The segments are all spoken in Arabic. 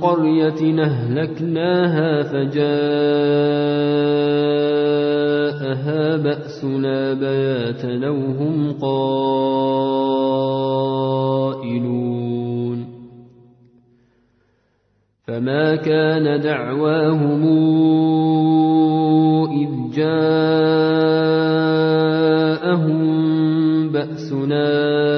قرية أهلكناها فجاءها بأسنا بياتا أو هم قائلون. فما كان دعواهم إذ جاءهم بأسنا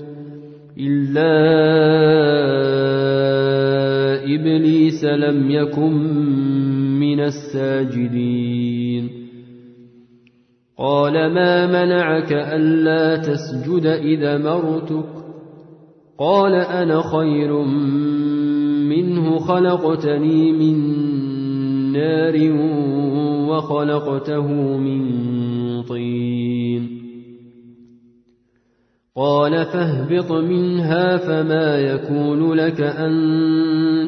إلا إبليس لم يكن من الساجدين. قال ما منعك ألا تسجد إذا مرتك؟ قال أنا خير منه خلقتني من نار وخلقته من طين. قال فاهبط منها فما يكون لك أن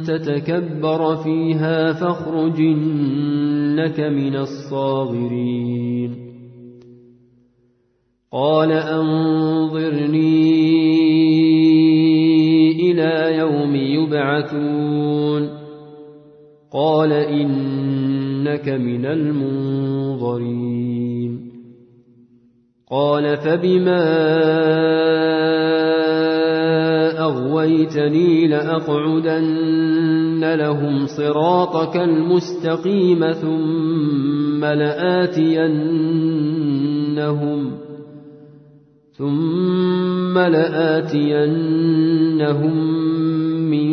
تتكبر فيها فاخرجنك من الصاغرين. قال أنظرني إلى يوم يبعثون. قال إنك من المنظرين. قال فبما أغويتني لأقعدن لهم صراطك المستقيم ثم لآتينهم ثم لآتينهم من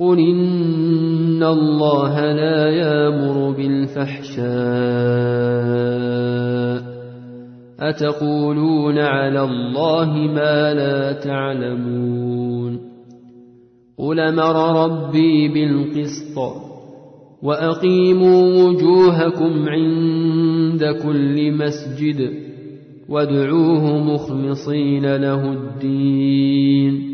قل إن الله لا يامر بالفحشاء أتقولون على الله ما لا تعلمون قل أمر ربي بالقسط وأقيموا وجوهكم عند كل مسجد وادعوه مخلصين له الدين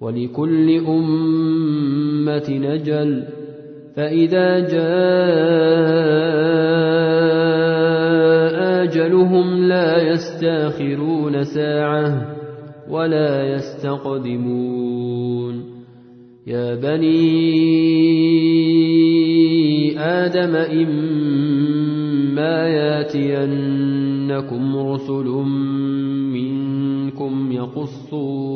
ولكل أمة نجل. فإذا جاء أجلهم لا يستأخرون ساعة ولا يستقدمون. يا بني آدم إما ياتينكم رسل منكم يقصون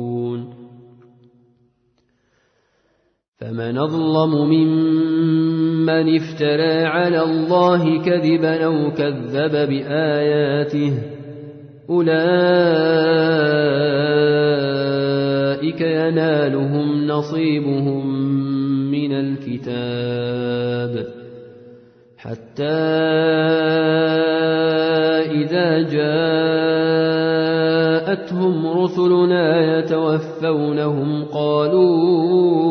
فمن أظلم ممن افترى على الله كذبا أو كذب بآياته أولئك ينالهم نصيبهم من الكتاب حتى إذا جاءتهم رسلنا يتوفونهم قالوا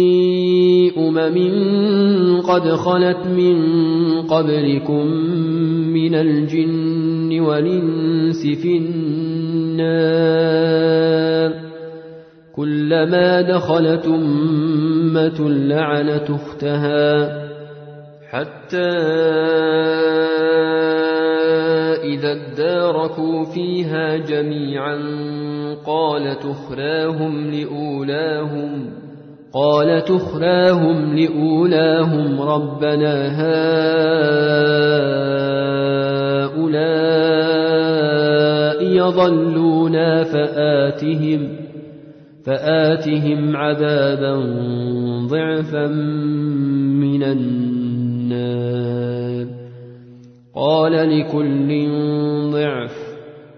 أمم قد خلت من قبلكم من الجن والإنس في النار. كلما دخلت أمة لعنت أختها حتى إذا اداركوا فيها جميعا قالت أخراهم لأولاهم قال تخراهم لأولاهم ربنا هؤلاء يضلونا فآتهم فآتهم عذابا ضعفا من النار قال لكل ضعف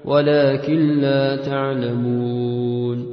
ولكن لا تعلمون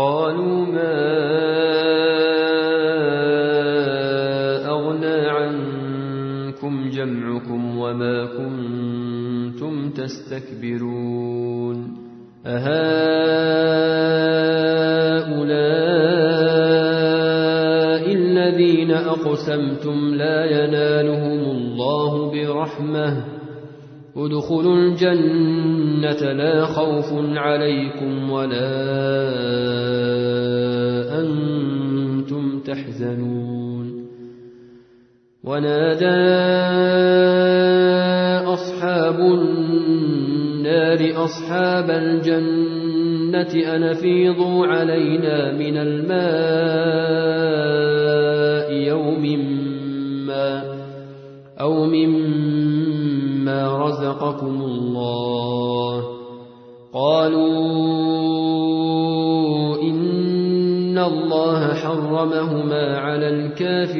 قالوا ما أغنى عنكم جمعكم وما كنتم تستكبرون أهؤلاء الذين أقسمتم لا ينالهم الله برحمة ادخلوا الجنة لا خوف عليكم ولا ونادى أصحاب النار أصحاب الجنة أن فيضوا علينا من الماء يوم ما أو مما رزقكم الله قالوا إن الله حرمهما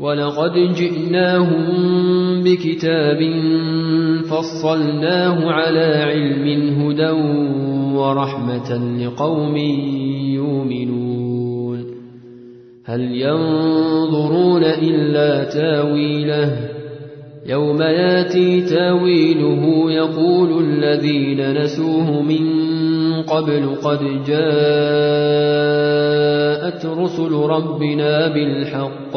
ولقد جئناهم بكتاب فصلناه على علم هدى ورحمة لقوم يؤمنون. هل ينظرون إلا تاويله؟ يوم ياتي تاويله يقول الذين نسوه من قبل قد جاءت رسل ربنا بالحق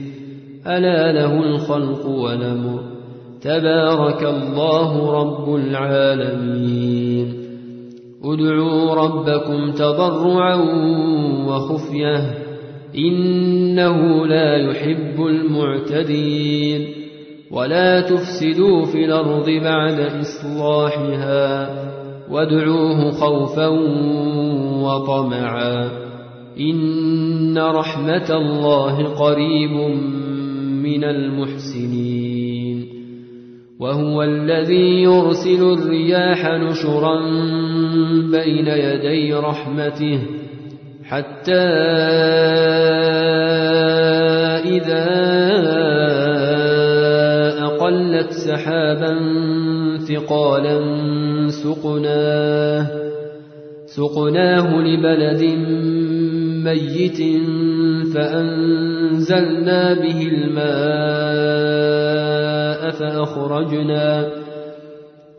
ألا له الخلق والأمر تبارك الله رب العالمين. ادعوا ربكم تضرعا وخفية إنه لا يحب المعتدين. ولا تفسدوا في الأرض بعد إصلاحها وادعوه خوفا وطمعا. إن رحمة الله قريب من المحسنين وهو الذي يرسل الرياح نشرا بين يدي رحمته حتى إذا أقلت سحابا ثقالا سقناه سقناه لبلد ميت فأنزلنا به الماء فأخرجنا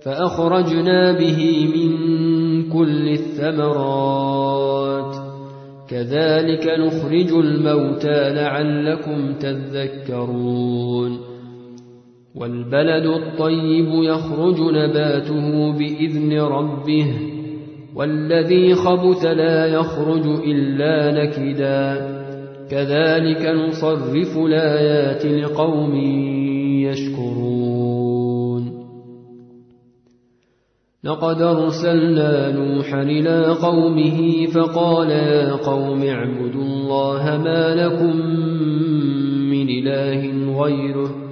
فأخرجنا به من كل الثمرات. كذلك نخرج الموتى لعلكم تذكرون. والبلد الطيب يخرج نباته بإذن ربه والذي خبث لا يخرج إلا نكدا. كذلك نصرف الآيات لقوم يشكرون. لقد أرسلنا نوحا إلى قومه فقال يا قوم اعبدوا الله ما لكم من إله غيره.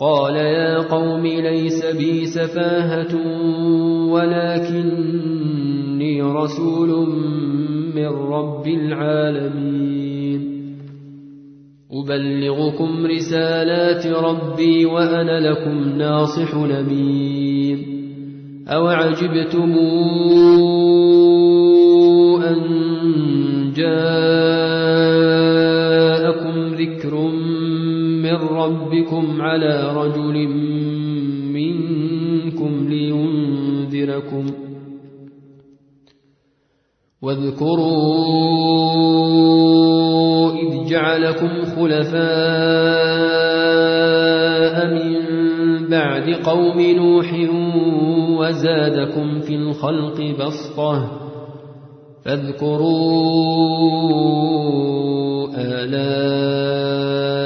قال يا قوم ليس بي سفاهة ولكني رسول من رب العالمين. أبلغكم رسالات ربي وأنا لكم ناصح نمين أوعجبتم أن جاءكم ربكم على رجل منكم لينذركم واذكروا إذ جعلكم خلفاء من بعد قوم نوح وزادكم في الخلق بسطة فاذكروا آلاء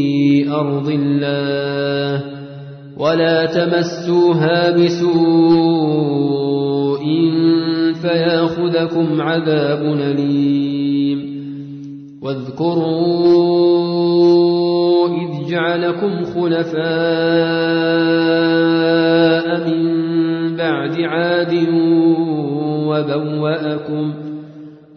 في أرض الله ولا تمسوها بسوء فيأخذكم عذاب أليم. واذكروا إذ جعلكم خلفاء من بعد عاد وبوأكم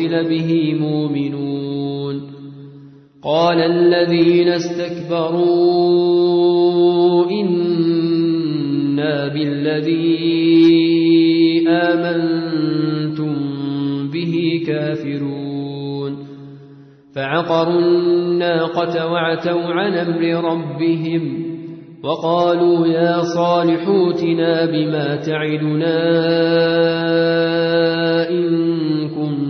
أرسل به مؤمنون. قال الذين استكبروا إنا بالذي آمنتم به كافرون. فعقروا الناقة وعتوا عن أمر ربهم وقالوا يا صالح اوتنا بما تعدنا إن كنت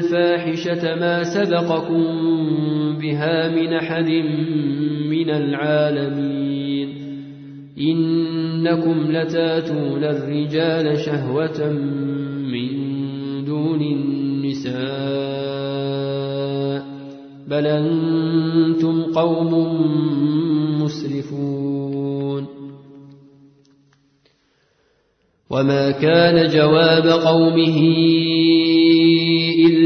الفاحشة ما سبقكم بها من أحد من العالمين. إنكم لتاتون الرجال شهوة من دون النساء. بل أنتم قوم مسرفون. وما كان جواب قومه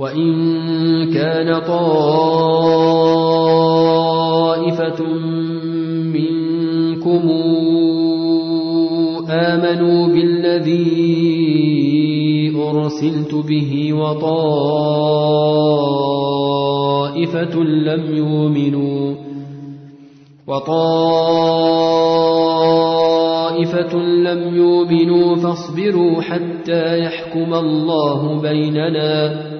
وإن كان طائفة منكم آمنوا بالذي أرسلت به وطائفة لم يؤمنوا وطائفة لم يؤمنوا فاصبروا حتى يحكم الله بيننا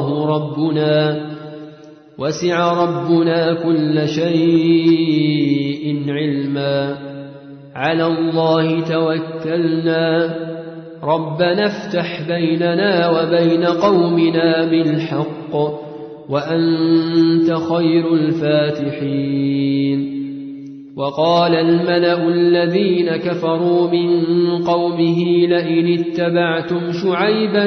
الله ربنا وسع ربنا كل شيء علما على الله توكلنا ربنا افتح بيننا وبين قومنا بالحق وأنت خير الفاتحين وقال الملأ الذين كفروا من قومه لئن اتبعتم شعيبا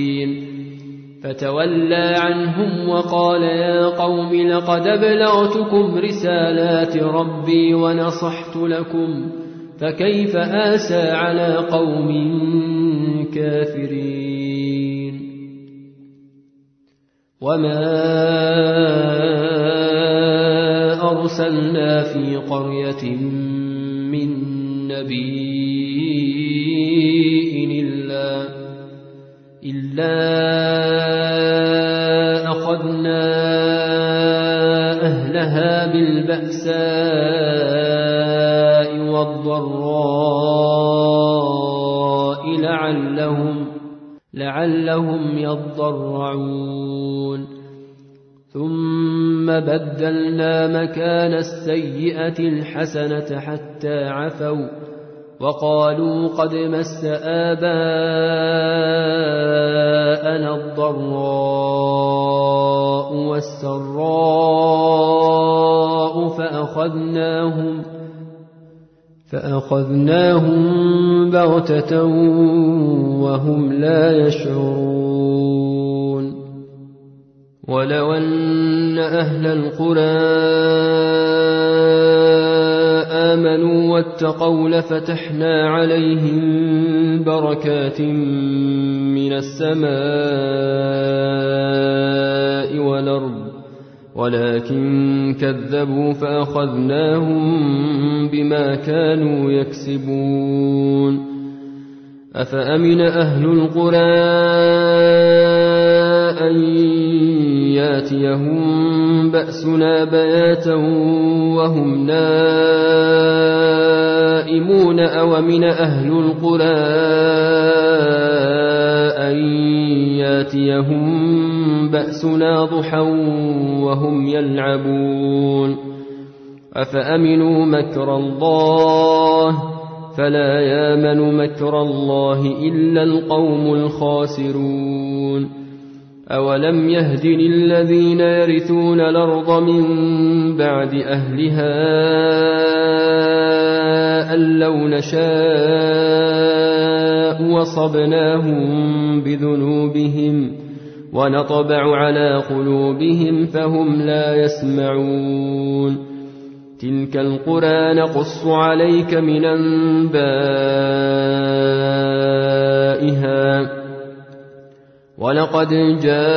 فتولى عنهم وقال يا قوم لقد أبلغتكم رسالات ربي ونصحت لكم فكيف آسى على قوم كافرين وما أرسلنا في قرية من نبي إلا إلا بالبأساء والضراء لعلهم لعلهم يضرعون. ثم بدلنا مكان السيئة الحسنة حتى عفوا. وقالوا قد مس آباءنا الضراء والسراء فأخذناهم فأخذناهم بغتة وهم لا يشعرون ولو أن أهل القرى آمنوا واتقوا لفتحنا عليهم بركات من السماء والأرض ولكن كذبوا فأخذناهم بما كانوا يكسبون. أفأمن أهل القرى أن ياتيهم بأسنا بياتا وهم نائمون أو من أهل القرى أن ياتيهم بأسنا ضحى وهم يلعبون أفأمنوا مكر الله فلا يامن مكر الله إلا القوم الخاسرون أولم يهد للذين يرثون الأرض من بعد أهلها أن لو نشاء وصبناهم بذنوبهم ونطبع على قلوبهم فهم لا يسمعون تلك القرى نقص عليك من أنبائها ولقد جاءتهم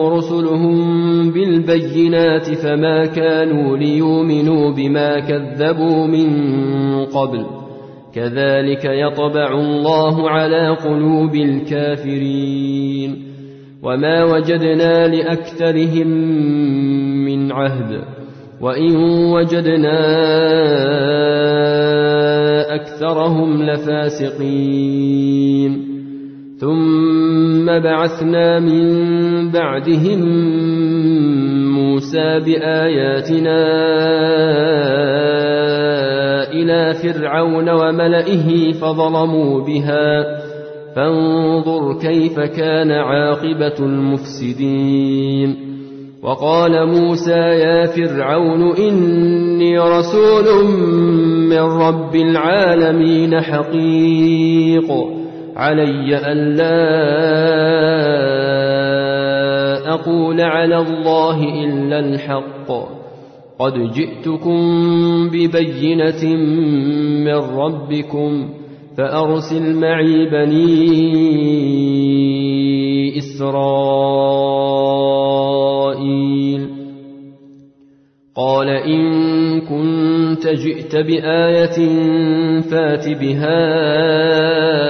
رسلهم بالبينات فما كانوا ليؤمنوا بما كذبوا من قبل كذلك يطبع الله على قلوب الكافرين وما وجدنا لأكثرهم من عهد وإن وجدنا أكثرهم لفاسقين ثم بعثنا من بعدهم موسى بآياتنا إلى فرعون وملئه فظلموا بها. فانظر كيف كان عاقبة المفسدين. وقال موسى يا فرعون إني رسول من رب العالمين حقيق. علي ألا أقول على الله إلا الحق. قد جئتكم ببينة من ربكم فأرسل معي بني إسرائيل. قال إن كنت جئت بآية فات بها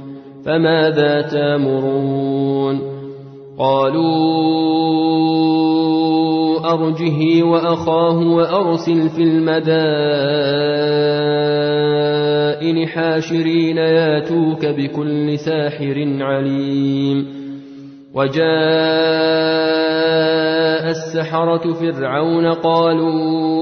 فماذا تامرون؟ قالوا أرجه وأخاه وأرسل في المدائن حاشرين ياتوك بكل ساحر عليم. وجاء السحرة فرعون قالوا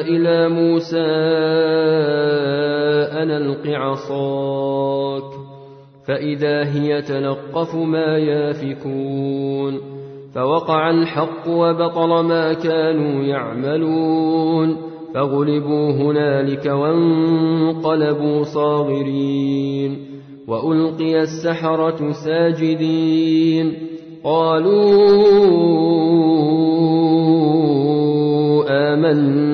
إلى موسى أن ألق عصاك فإذا هي تلقف ما يافكون فوقع الحق وبطل ما كانوا يعملون فغلبوا هنالك وانقلبوا صاغرين وألقي السحرة ساجدين قالوا آمنا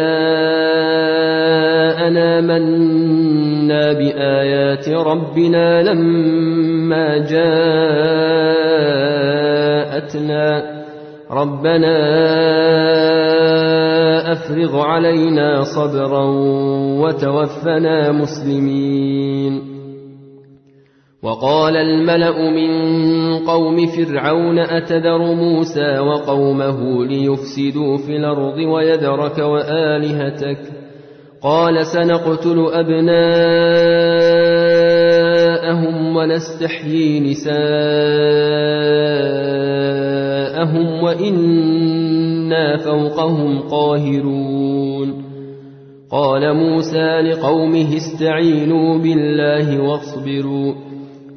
إلا أنا منا بآيات ربنا لما جاءتنا. ربنا أفرغ علينا صبرا وتوفنا مسلمين. وقال الملأ من قوم فرعون أتذر موسى وقومه ليفسدوا في الأرض ويذرك وآلهتك؟ قال سنقتل أبناءهم ونستحيي نساءهم وإنا فوقهم قاهرون. قال موسى لقومه استعينوا بالله واصبروا.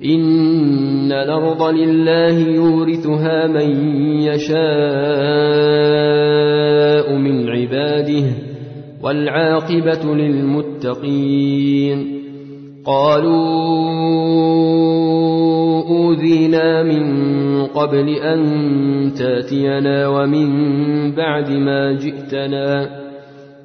إن الأرض لله يورثها من يشاء من عباده والعاقبة للمتقين قالوا أوذينا من قبل أن تاتينا ومن بعد ما جئتنا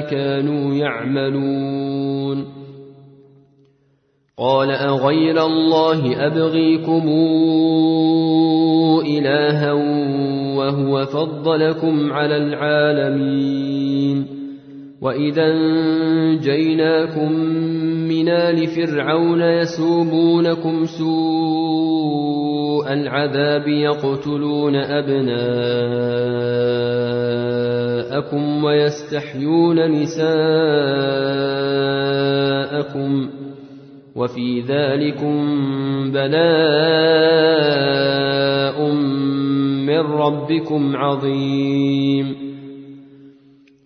كانوا يعملون. قال أغير الله أبغيكم إلها وهو فضلكم على العالمين. وإذا انجيناكم من آل فرعون يسومونكم سوء العذاب يقتلون أبناءكم ويستحيون نساءكم وفي ذلكم بلاء من ربكم عظيم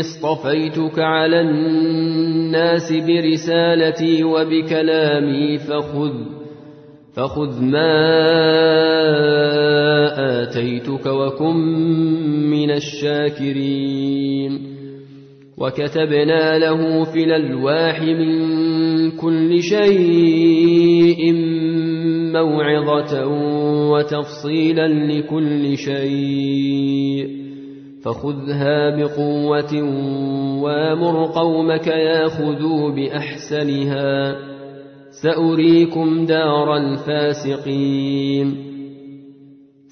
إني اصطفيتك على الناس برسالتي وبكلامي فخذ فخذ ما آتيتك وكن من الشاكرين. وكتبنا له في الألواح من كل شيء موعظة وتفصيلا لكل شيء. فخذها بقوة وامر قومك ياخذوا بأحسنها. سأريكم دار الفاسقين.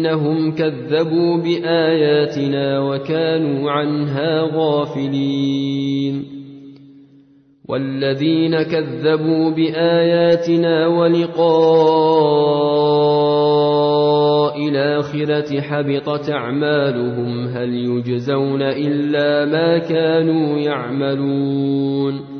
بأنهم كذبوا بآياتنا وكانوا عنها غافلين. والذين كذبوا بآياتنا ولقاء الآخرة حبطت أعمالهم هل يجزون إلا ما كانوا يعملون.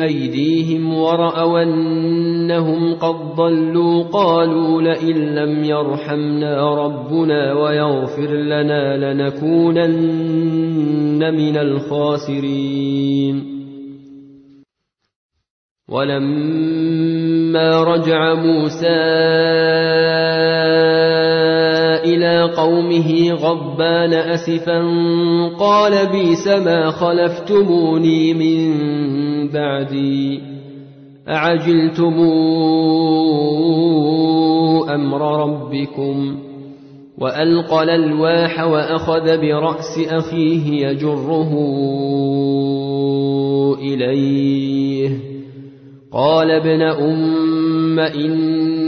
أيديهم ورأوا أنهم قد ضلوا قالوا لئن لم يرحمنا ربنا ويغفر لنا لنكونن من الخاسرين. ولما رجع موسى إلى قومه غضبان أسفا قال بيس ما خلفتموني من بعدي أعجلتم أمر ربكم وألقى الألواح وأخذ برأس أخيه يجره إليه قال ابن أم إن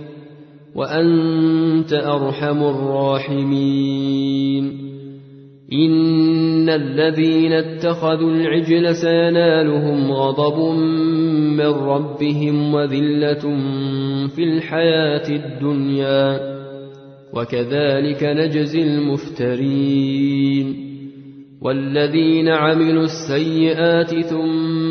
وأنت أرحم الراحمين. إن الذين اتخذوا العجل سينالهم غضب من ربهم وذلة في الحياة الدنيا. وكذلك نجزي المفترين. والذين عملوا السيئات ثم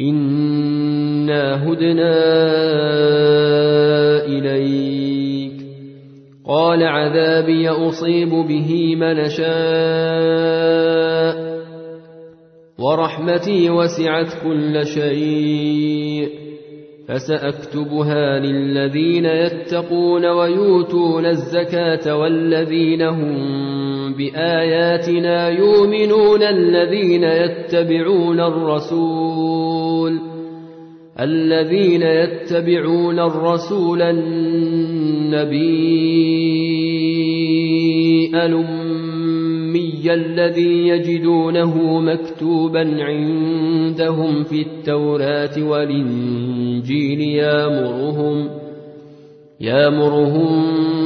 إنا هدنا إليك. قال عذابي أصيب به من شاء. ورحمتي وسعت كل شيء. فسأكتبها للذين يتقون ويؤتون الزكاة والذين هم بآياتنا يؤمنون الذين يتبعون الرسول الذين يتبعون الرسول النبي الأمي الذي يجدونه مكتوبا عندهم في التوراة والإنجيل يامرهم يامرهم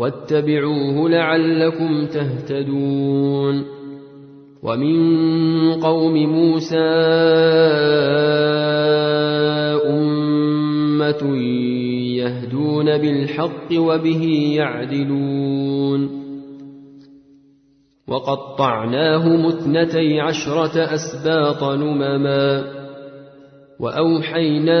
واتبعوه لعلكم تهتدون ومن قوم موسى أمة يهدون بالحق وبه يعدلون وقطعناهم اثنتي عشرة أسباط نمما وأوحينا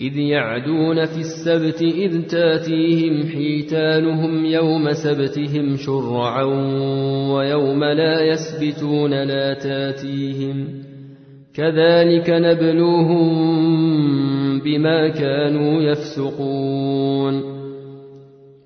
إذ يعدون في السبت إذ تاتيهم حيتانهم يوم سبتهم شرعا ويوم لا يسبتون لا تاتيهم كذلك نبلوهم بما كانوا يفسقون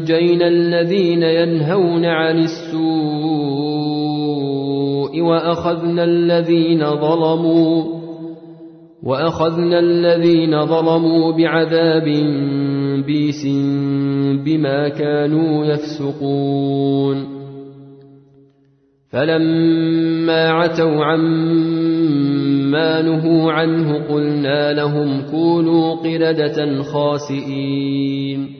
أنجينا الذين ينهون عن السوء وأخذنا الذين ظلموا وأخذنا الذين ظلموا بعذاب بيس بما كانوا يفسقون. فلما عتوا عما نهوا عنه قلنا لهم كونوا قردة خاسئين.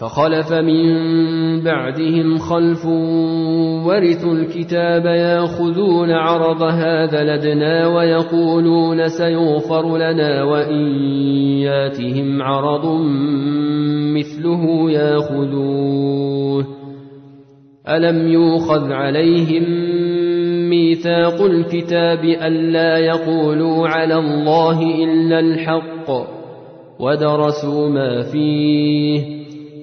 فخلف من بعدهم خلف ورثوا الكتاب ياخذون عرض هذا لدنا ويقولون سيغفر لنا وإن ياتهم عرض مثله ياخذوه. ألم يوخذ عليهم ميثاق الكتاب ألا يقولوا على الله إلا الحق ودرسوا ما فيه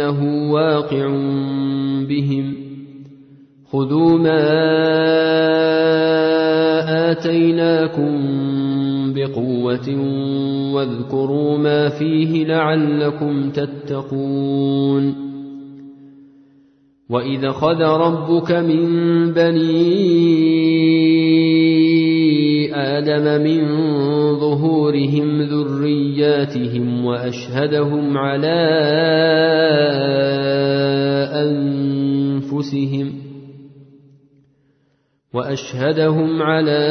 أنه واقع بهم. خذوا ما آتيناكم بقوة واذكروا ما فيه لعلكم تتقون. وإذا خذ ربك من بني آدم من ظهورهم ذرياتهم وأشهدهم على أنفسهم وأشهدهم على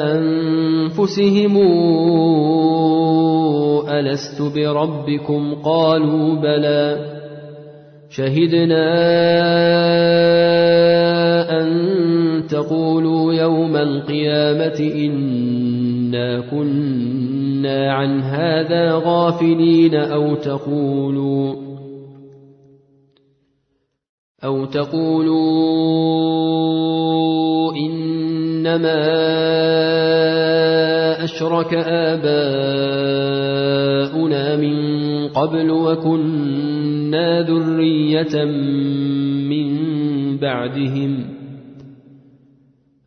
أنفسهم ألست بربكم؟ قالوا بلى. شهدنا أن تقولوا يوم القيامة إنا كنا عن هذا غافلين أو تقولوا أو تقولوا إنما أشرك آباؤنا من قبل وكنا ذرية من بعدهم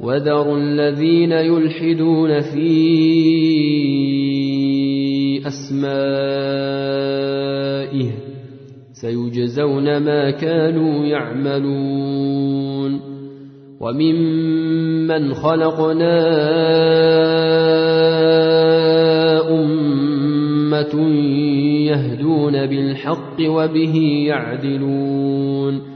وذروا الذين يلحدون في أسمائه سيجزون ما كانوا يعملون وممن خلقنا أمة يهدون بالحق وبه يعدلون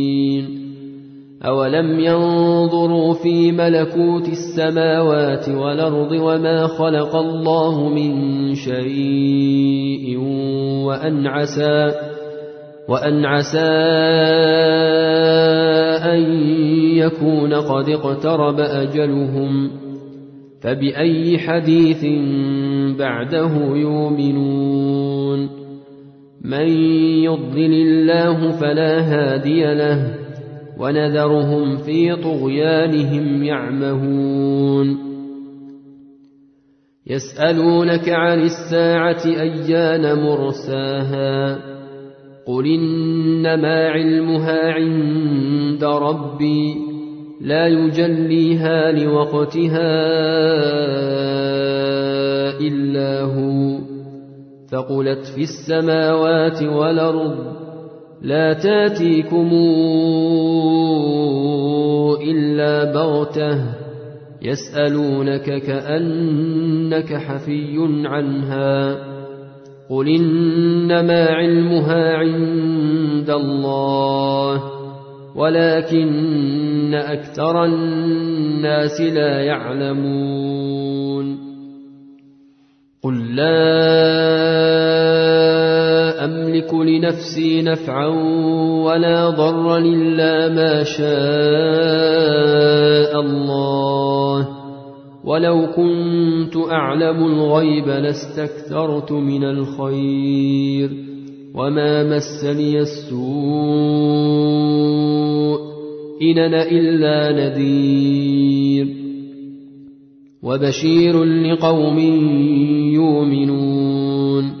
أولم ينظروا في ملكوت السماوات والأرض وما خلق الله من شيء وأن عسى وأن عسى أن يكون قد اقترب أجلهم فبأي حديث بعده يؤمنون؟ من يضلل الله فلا هادي له ونذرهم في طغيانهم يعمهون. يسألونك عن الساعة أيان مرساها. قل إنما علمها عند ربي لا يجليها لوقتها إلا هو. فقلت في السماوات والأرض لا تاتيكم إلا بغتة يسألونك كأنك حفي عنها قل إنما علمها عند الله ولكن أكثر الناس لا يعلمون قل لا أملك لنفسي نفعا ولا ضرا إلا ما شاء الله. ولو كنت أعلم الغيب لاستكثرت من الخير. وما مسني السوء إن أنا إلا نذير. وبشير لقوم يؤمنون.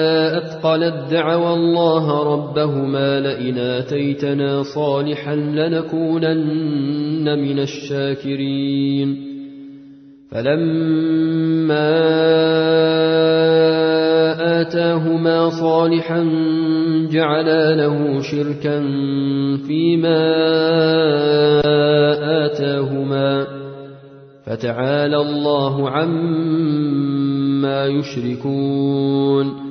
أثقلت دعوا الله ربهما لئن آتيتنا صالحا لنكونن من الشاكرين. فلما آتاهما صالحا جعلا له شركا فيما آتاهما. فتعالى الله عما يشركون.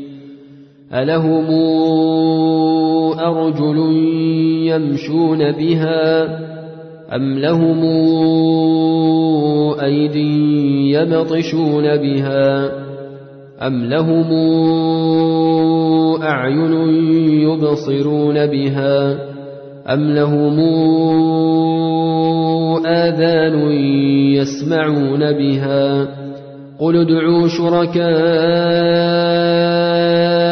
ألهم أرجل يمشون بها أم لهم أيد يبطشون بها أم لهم أعين يبصرون بها أم لهم آذان يسمعون بها قل ادعوا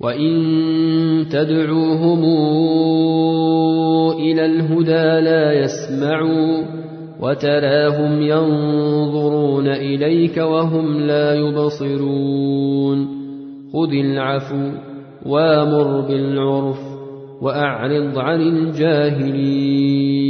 وإن تدعوهم إلى الهدى لا يسمعوا وتراهم ينظرون إليك وهم لا يبصرون خذ العفو وامر بالعرف وأعرض عن الجاهلين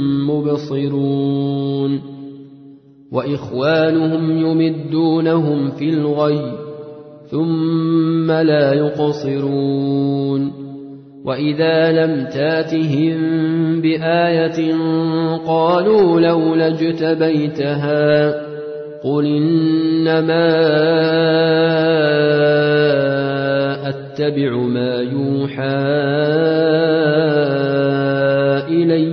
مبصرون. وإخوانهم يمدونهم في الغي ثم لا يقصرون. وإذا لم تاتهم بآية قالوا لولا اجتبيتها قل إنما أتبع ما يوحى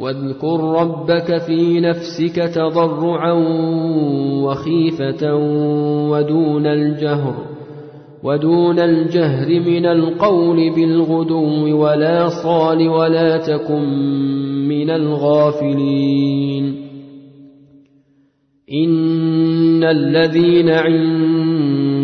واذكر ربك في نفسك تضرعا وخيفة ودون الجهر ودون الجهر من القول بالغدو ولا صال ولا تكن من الغافلين. إن الذين عند